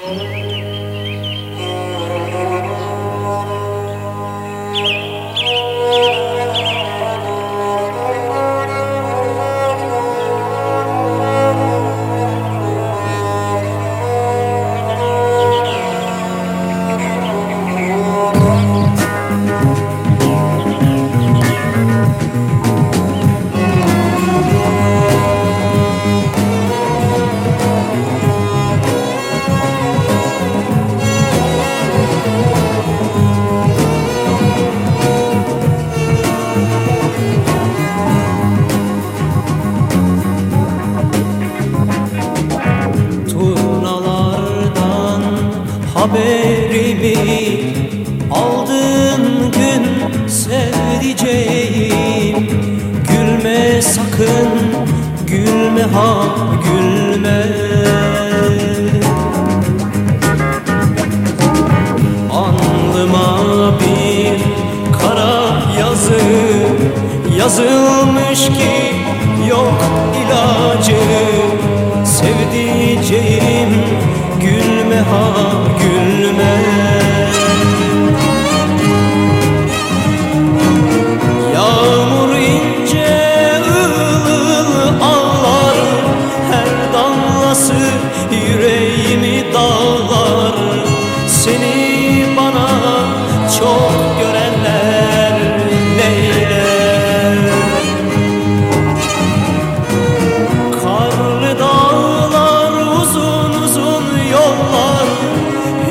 Oh. haberimi Aldığın gün sevdiceğim. Gülme sakın, gülme ha gülme. Anlıma bir kara yazı Yazılmış ki yok ilacı. Sevdiceğim gülme ha gülme.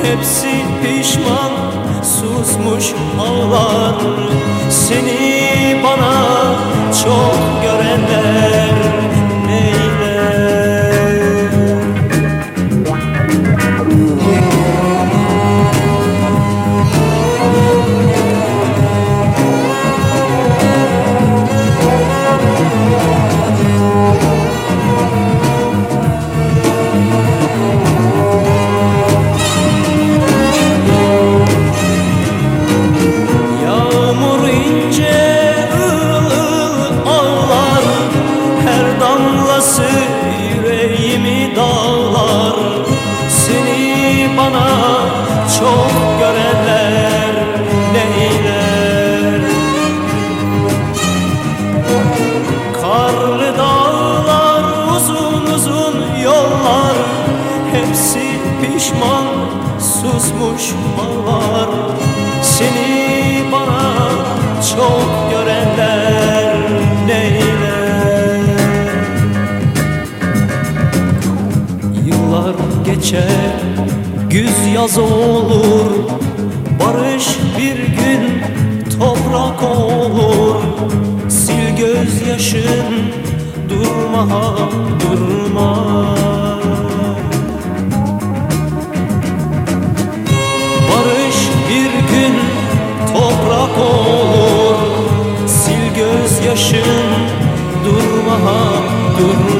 Hepsi pişman susmuş ağlar. Seni bana çok görenler Hepsi pişman susmuş ağlar Seni bana çok görenler neyler? Yıllar geçer güz yaz olur. Barış bir gün toprak olur. Sil gözyaşın durma durma ha